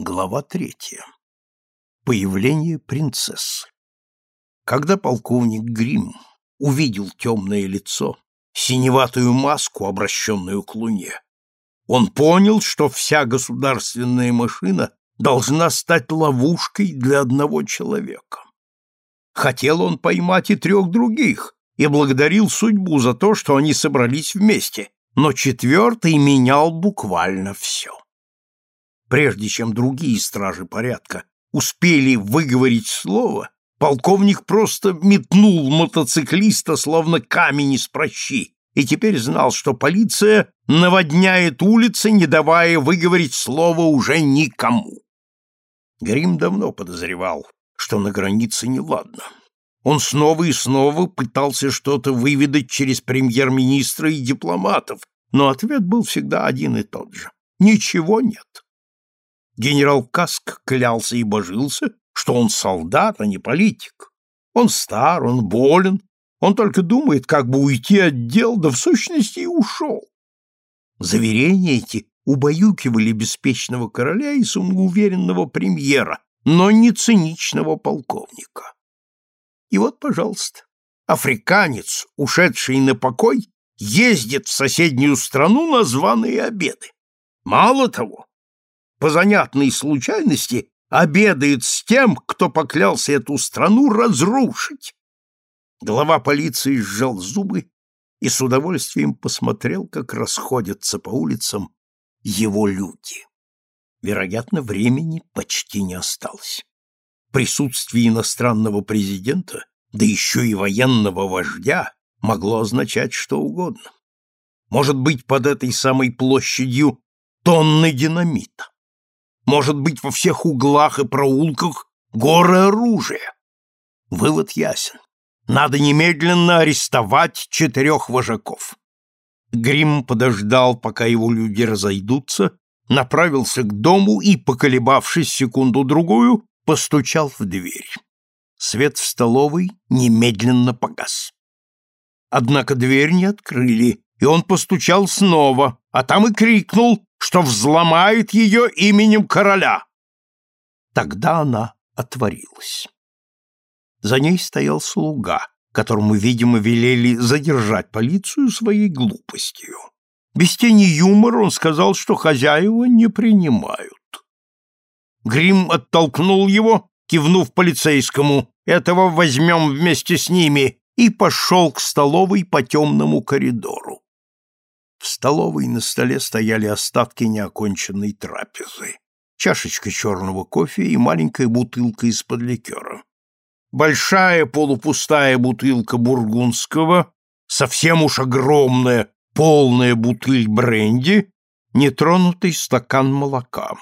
Глава третья. Появление принцессы. Когда полковник Грим увидел темное лицо, синеватую маску, обращенную к луне, он понял, что вся государственная машина должна стать ловушкой для одного человека. Хотел он поймать и трех других, и благодарил судьбу за то, что они собрались вместе, но четвертый менял буквально все. Прежде чем другие стражи порядка успели выговорить слово, полковник просто метнул мотоциклиста, словно камень из прощи, и теперь знал, что полиция наводняет улицы, не давая выговорить слово уже никому. Грим давно подозревал, что на границе неладно. Он снова и снова пытался что-то выведать через премьер-министра и дипломатов, но ответ был всегда один и тот же. Ничего нет. Генерал Каск клялся и божился, что он солдат, а не политик. Он стар, он болен, он только думает, как бы уйти от дел, да в сущности и ушел. Заверения эти убаюкивали беспечного короля и самоуверенного премьера, но не циничного полковника. И вот, пожалуйста, африканец, ушедший на покой, ездит в соседнюю страну на званые обеды. Мало того, по занятной случайности обедает с тем, кто поклялся эту страну разрушить. Глава полиции сжал зубы и с удовольствием посмотрел, как расходятся по улицам его люди. Вероятно, времени почти не осталось. Присутствие иностранного президента, да еще и военного вождя, могло означать что угодно. Может быть, под этой самой площадью тонны динамита. Может быть, во всех углах и проулках горы оружия. Вывод ясен. Надо немедленно арестовать четырех вожаков. Грим подождал, пока его люди разойдутся, направился к дому и, поколебавшись секунду-другую, постучал в дверь. Свет в столовой немедленно погас. Однако дверь не открыли, и он постучал снова, а там и крикнул, что взломает ее именем короля. Тогда она отворилась. За ней стоял слуга, которому, видимо, велели задержать полицию своей глупостью. Без тени юмора он сказал, что хозяева не принимают. Грим оттолкнул его, кивнув полицейскому, «Этого возьмем вместе с ними», и пошел к столовой по темному коридору. В столовой на столе стояли остатки неоконченной трапезы. Чашечка черного кофе и маленькая бутылка из-под ликера большая полупустая бутылка бургундского, совсем уж огромная полная бутыль бренди, нетронутый стакан молока.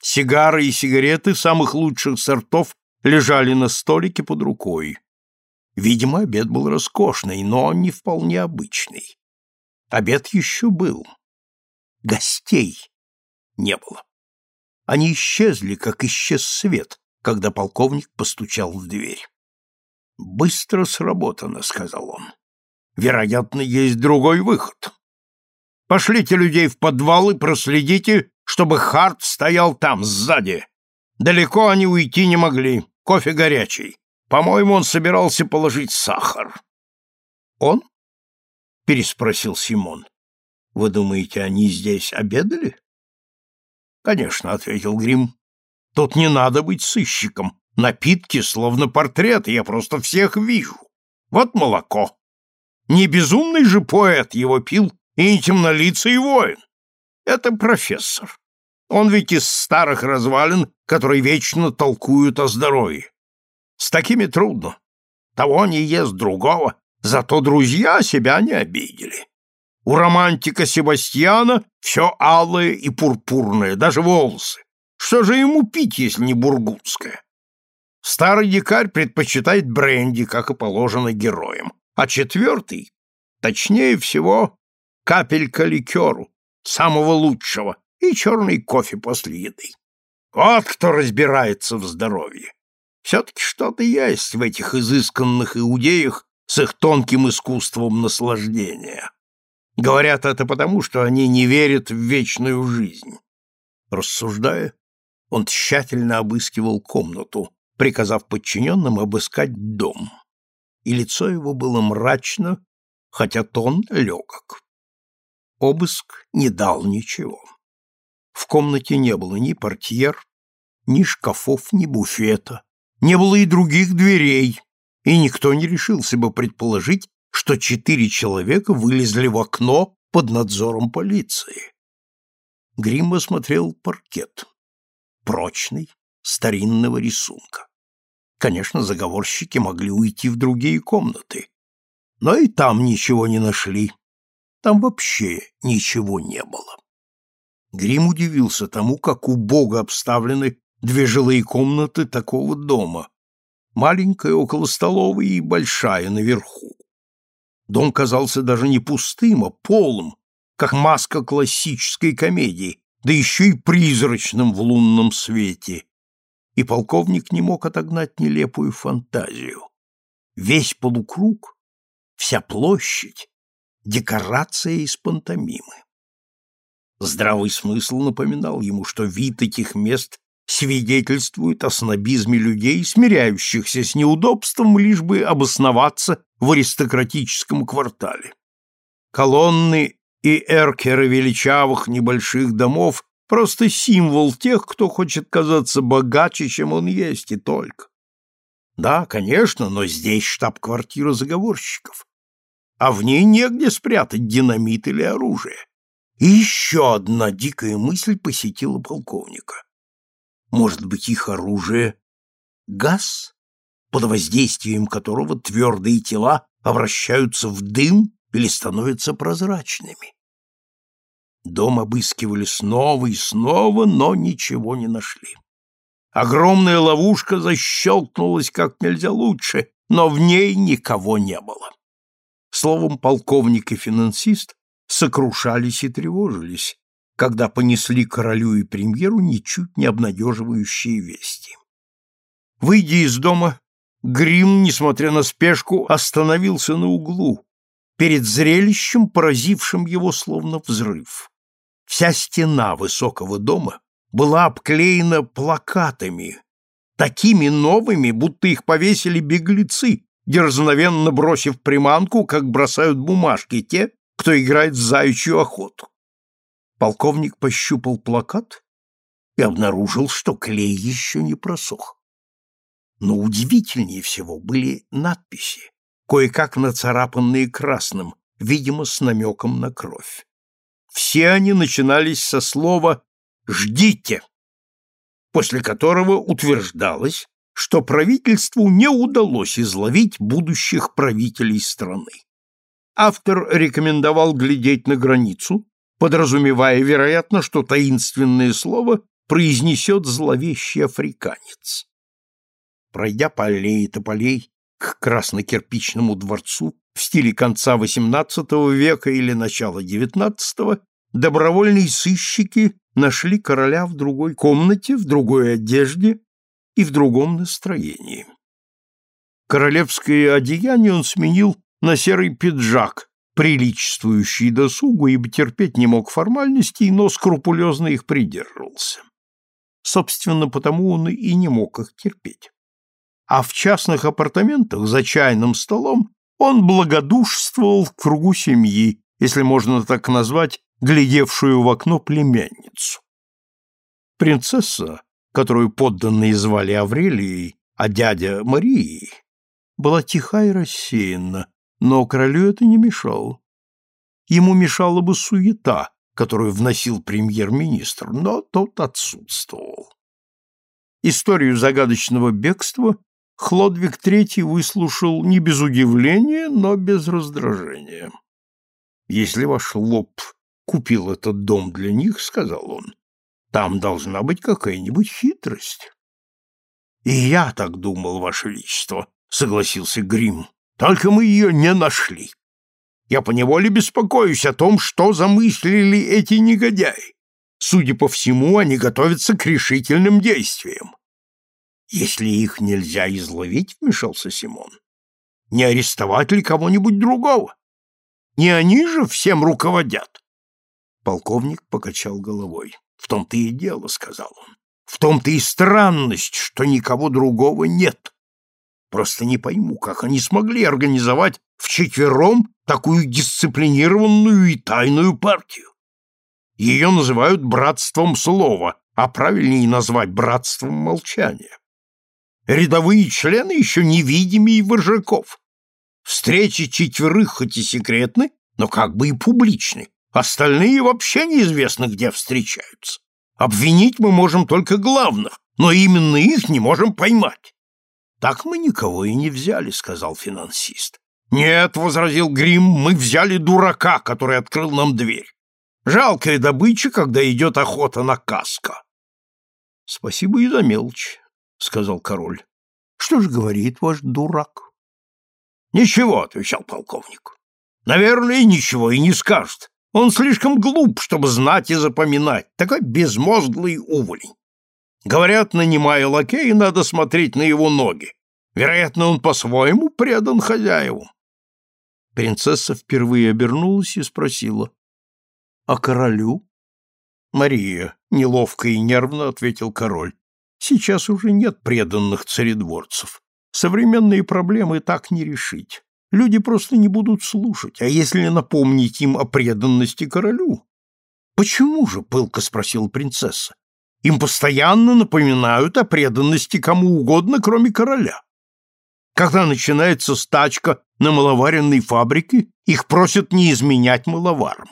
Сигары и сигареты самых лучших сортов лежали на столике под рукой. Видимо, обед был роскошный, но не вполне обычный. Обед еще был. Гостей не было. Они исчезли, как исчез свет, когда полковник постучал в дверь. «Быстро сработано», — сказал он. «Вероятно, есть другой выход. Пошлите людей в подвал и проследите, чтобы Харт стоял там, сзади. Далеко они уйти не могли. Кофе горячий. По-моему, он собирался положить сахар». «Он?» — переспросил Симон. «Вы думаете, они здесь обедали?» «Конечно», — ответил Грим. Тут не надо быть сыщиком. Напитки словно портреты, я просто всех вижу. Вот молоко. Не безумный же поэт его пил и не темнолицый воин. Это профессор. Он ведь из старых развалин, которые вечно толкуют о здоровье. С такими трудно. Того не ест другого, зато друзья себя не обидели. У романтика Себастьяна все алое и пурпурное, даже волосы. Что же ему пить, если не бургундское? Старый дикарь предпочитает бренди, как и положено героям, а четвертый, точнее всего, капелька ликеру, самого лучшего, и черный кофе после еды. Вот кто разбирается в здоровье. Все-таки что-то есть в этих изысканных иудеях с их тонким искусством наслаждения. Говорят это потому, что они не верят в вечную жизнь. Рассуждая, Он тщательно обыскивал комнату, приказав подчиненным обыскать дом. И лицо его было мрачно, хотя тон легок. Обыск не дал ничего. В комнате не было ни портьер, ни шкафов, ни буфета, не было и других дверей, и никто не решился бы предположить, что четыре человека вылезли в окно под надзором полиции. Грим осмотрел паркет. Прочный, старинного рисунка. Конечно, заговорщики могли уйти в другие комнаты, но и там ничего не нашли. Там вообще ничего не было. Грим удивился тому, как убого обставлены две жилые комнаты такого дома. Маленькая около столовой и большая наверху. Дом казался даже не пустым, а полым, как маска классической комедии, да еще и призрачным в лунном свете. И полковник не мог отогнать нелепую фантазию. Весь полукруг, вся площадь — декорация из пантомимы. Здравый смысл напоминал ему, что вид этих мест свидетельствует о снобизме людей, смиряющихся с неудобством, лишь бы обосноваться в аристократическом квартале. Колонны и эркеры величавых небольших домов — просто символ тех, кто хочет казаться богаче, чем он есть, и только. Да, конечно, но здесь штаб-квартира заговорщиков, а в ней негде спрятать динамит или оружие. И еще одна дикая мысль посетила полковника. Может быть, их оружие — газ, под воздействием которого твердые тела обращаются в дым или становятся прозрачными. Дом обыскивали снова и снова, но ничего не нашли. Огромная ловушка защелкнулась как нельзя лучше, но в ней никого не было. Словом, полковник и финансист сокрушались и тревожились, когда понесли королю и премьеру ничуть не обнадеживающие вести. Выйдя из дома, Грим, несмотря на спешку, остановился на углу, перед зрелищем, поразившим его словно взрыв. Вся стена высокого дома была обклеена плакатами, такими новыми, будто их повесили беглецы, дерзновенно бросив приманку, как бросают бумажки те, кто играет в заячью охоту. Полковник пощупал плакат и обнаружил, что клей еще не просох. Но удивительнее всего были надписи, кое-как нацарапанные красным, видимо, с намеком на кровь. Все они начинались со слова «ждите», после которого утверждалось, что правительству не удалось изловить будущих правителей страны. Автор рекомендовал глядеть на границу, подразумевая, вероятно, что таинственное слово произнесет зловещий африканец. Пройдя по аллее тополей к краснокирпичному дворцу в стиле конца XVIII века или начала XIX, добровольные сыщики нашли короля в другой комнате, в другой одежде и в другом настроении. Королевское одеяние он сменил на серый пиджак, приличествующий досугу, ибо терпеть не мог формальностей, но скрупулезно их придерживался. Собственно, потому он и не мог их терпеть. А в частных апартаментах за чайным столом он благодушствовал в кругу семьи, если можно так назвать, глядевшую в окно племянницу. Принцесса, которую подданные звали Аврелией, а дядя Марией, была тиха и рассеянна, но королю это не мешало. Ему мешала бы суета, которую вносил премьер-министр, но тот отсутствовал. Историю загадочного бегства Хлодвиг III выслушал не без удивления, но без раздражения. «Если ваш лоб купил этот дом для них, — сказал он, — там должна быть какая-нибудь хитрость». «И я так думал, ваше величество», — согласился Грим. Только мы ее не нашли. Я поневоле беспокоюсь о том, что замыслили эти негодяи. Судя по всему, они готовятся к решительным действиям. Если их нельзя изловить, вмешался Симон, не арестовать ли кого-нибудь другого? Не они же всем руководят? Полковник покачал головой. В том-то и дело, сказал он. В том-то и странность, что никого другого нет. Просто не пойму, как они смогли организовать вчетвером такую дисциплинированную и тайную партию. Ее называют братством слова, а правильнее назвать братством молчания. Рядовые члены еще невидимые вожаков. Встречи четверых хоть и секретны, но как бы и публичны. Остальные вообще неизвестно, где встречаются. Обвинить мы можем только главных, но именно их не можем поймать. Так мы никого и не взяли, сказал финансист. Нет, возразил Грим, мы взяли дурака, который открыл нам дверь. Жалкая добыча, когда идет охота на каска. Спасибо и за мелочь, сказал король. Что же говорит ваш дурак? Ничего, отвечал полковник. Наверное, ничего и не скажет. Он слишком глуп, чтобы знать и запоминать. Такой безмозглый уволень. Говорят, нанимая лакея, надо смотреть на его ноги. Вероятно, он по-своему предан хозяеву. Принцесса впервые обернулась и спросила. — А королю? — Мария, — неловко и нервно ответил король. — Сейчас уже нет преданных царедворцев. Современные проблемы так не решить. Люди просто не будут слушать, а если напомнить им о преданности королю? Почему же, пылко спросила принцесса. Им постоянно напоминают о преданности кому угодно, кроме короля. Когда начинается стачка на маловаренной фабрике, их просят не изменять маловарам.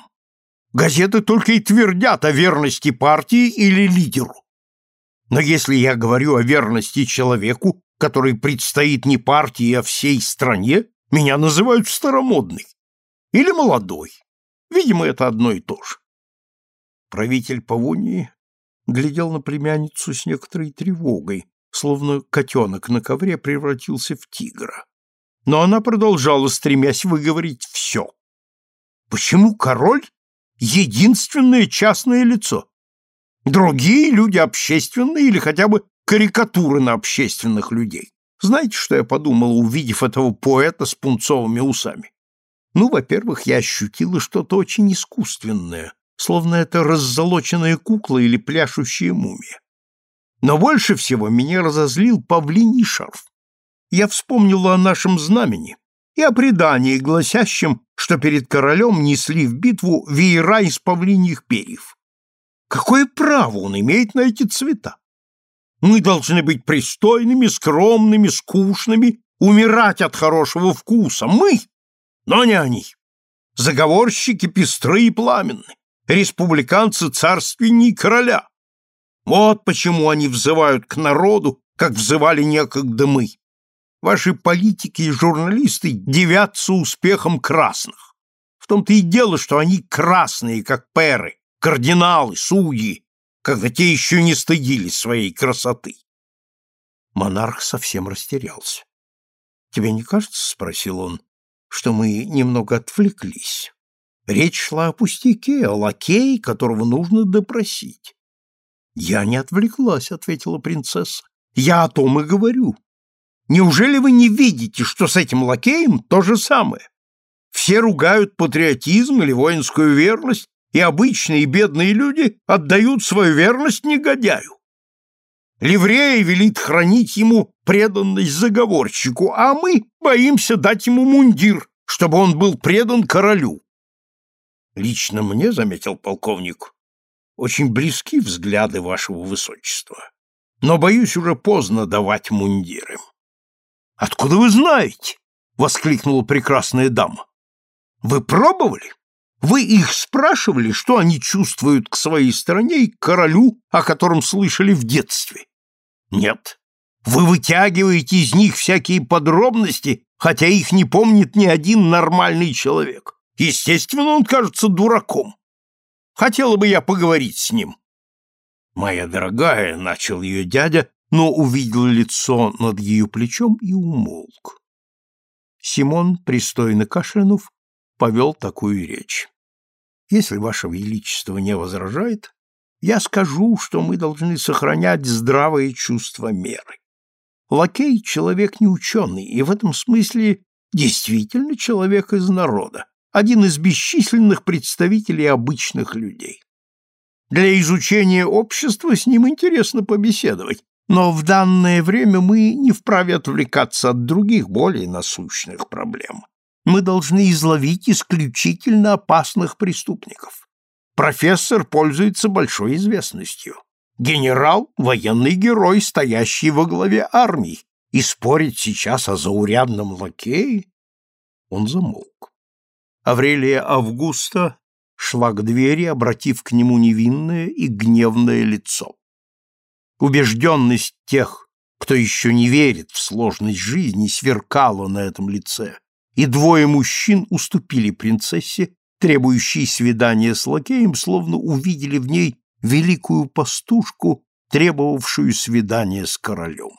Газеты только и твердят о верности партии или лидеру. Но если я говорю о верности человеку, который предстоит не партии, а всей стране, меня называют старомодный или молодой. Видимо, это одно и то же. Правитель Павонии глядел на племянницу с некоторой тревогой, словно котенок на ковре превратился в тигра. Но она продолжала, стремясь выговорить все. Почему король — единственное частное лицо? Другие люди общественные или хотя бы карикатуры на общественных людей. Знаете, что я подумала, увидев этого поэта с пунцовыми усами? Ну, во-первых, я ощутила что-то очень искусственное, словно это раззолоченная кукла или пляшущая мумия. Но больше всего меня разозлил павлиний шарф. Я вспомнила о нашем знамени и о предании, гласящем, что перед королем несли в битву веера из павлиньих перьев. Какое право он имеет на эти цвета? Мы должны быть пристойными, скромными, скучными, умирать от хорошего вкуса. Мы, но не они. Заговорщики пестры и пламенны, республиканцы царственней короля. Вот почему они взывают к народу, как взывали некогда мы. Ваши политики и журналисты девятся успехом красных. В том-то и дело, что они красные, как перы, кардиналы, судьи, когда те еще не стыдились своей красоты. Монарх совсем растерялся. «Тебе не кажется, — спросил он, — что мы немного отвлеклись? Речь шла о пустяке, о лакее, которого нужно допросить». «Я не отвлеклась», — ответила принцесса. «Я о том и говорю. Неужели вы не видите, что с этим лакеем то же самое? Все ругают патриотизм или воинскую верность, и обычные бедные люди отдают свою верность негодяю. Ливрея велит хранить ему преданность заговорщику, а мы боимся дать ему мундир, чтобы он был предан королю. Лично мне, — заметил полковник, — очень близки взгляды вашего высочества, но, боюсь, уже поздно давать мундиры. — Откуда вы знаете? — воскликнула прекрасная дама. — Вы пробовали? Вы их спрашивали, что они чувствуют к своей стране и к королю, о котором слышали в детстве? Нет. Вы вытягиваете из них всякие подробности, хотя их не помнит ни один нормальный человек. Естественно, он кажется дураком. Хотела бы я поговорить с ним. Моя дорогая, — начал ее дядя, но увидел лицо над ее плечом и умолк. Симон, пристойно кашлянув, повел такую речь. Если Ваше Величество не возражает, я скажу, что мы должны сохранять здравое чувство меры. Лакей — человек неученый, и в этом смысле действительно человек из народа, один из бесчисленных представителей обычных людей. Для изучения общества с ним интересно побеседовать, но в данное время мы не вправе отвлекаться от других, более насущных проблем. Мы должны изловить исключительно опасных преступников. Профессор пользуется большой известностью. Генерал — военный герой, стоящий во главе армии, и спорить сейчас о заурядном лакее? Он замолк. Аврелия Августа шла к двери, обратив к нему невинное и гневное лицо. Убежденность тех, кто еще не верит в сложность жизни, сверкала на этом лице, и двое мужчин уступили принцессе, требующей свидания с лакеем, словно увидели в ней великую пастушку, требовавшую свидания с королем.